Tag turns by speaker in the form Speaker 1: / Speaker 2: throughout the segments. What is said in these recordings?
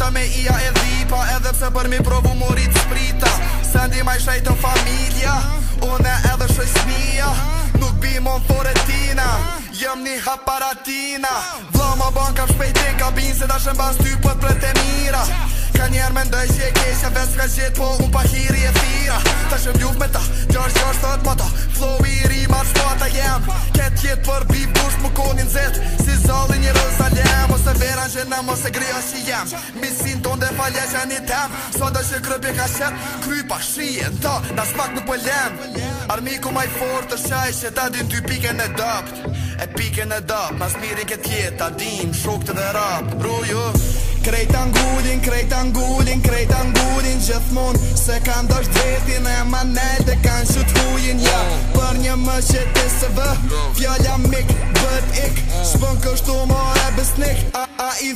Speaker 1: ta me ia e dhipa Edhe pse për mi provu morit sprita Se ndi ma i shajtën familja Une edhe shësnia Nuk bimon foretina jem një haparatina Vla ma ban kam shpejti Ka bin se da shën bas ty për për të mira Ka njerë me ndoj që e keshja Ves ka gjithë po un pa hiri e thira Ta shëm ljuf me ta Gjosh gjosh thot moto Flow i ri ma shpata jem jam ose grija që jam Misin ton dhe falja që një tem So do që kërëpje ka shet Krypa, pa ta Na smak nuk pëllem po Armiku maj fort të shaj Që ta din dy pike në E pike në dopt Mas mirin këtë jet Ta din shok të dhe rap ju Krejta ngullin, krejta ngullin, krejta ngullin Gjithmon se kan dosh dretin e manel dhe kanë shu t'hujin Ja, për një më që të së vë, fjalla mik, bët ik Shpën kështu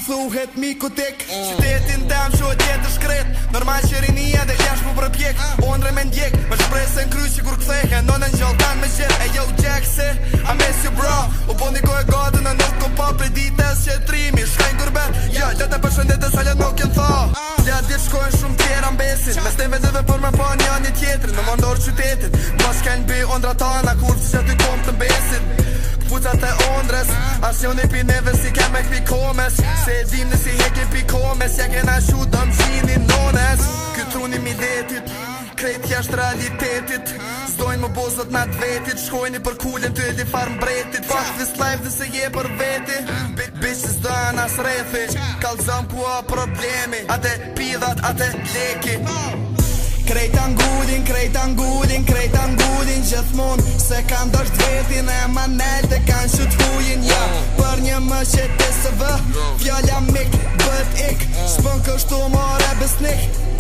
Speaker 1: thuhet mi ku tek Qitetin uh. dam shohet jetër shkret Normal që rinia dhe jash mu për pjek uh. Onre me ndjek Më shprese në kryqë kur këthehe Në në në gjaldan me qërë E jo u gjek se A mes ju bra U po një e gadë në nuk ku pa Pre ditës që trimi Shkajnë gërbet Ja, yeah. lëtë e përshëndet e salat nuk jenë tha uh. Lëtë dhe shkojnë shumë tjera në besit Me stejnë vëzëve për me pa një një tjetër Në mandor qytetit Mas kanë bëj ondra ta në kurë Që që të kom të mbes Ate ondres Asjoni pi neve si kem e komes Se e dim në si heke pi komes Ja kena shu dëm zini nones Ky truni mi detit Krejt jasht realitetit Zdojnë më bozot nga të vetit Shkojni për kullin të edhi farm bretit Fuck this life dhe se je për veti Bitch bitches done as refi Kalzam ku a problemi Ate pidhat, ate leki Krejt angullin, krejt angullin, krejt angullin Gjithmon se kam dësht vetin e manel që të së vë Fjalla mik, bët ik Shpën kështu më rebës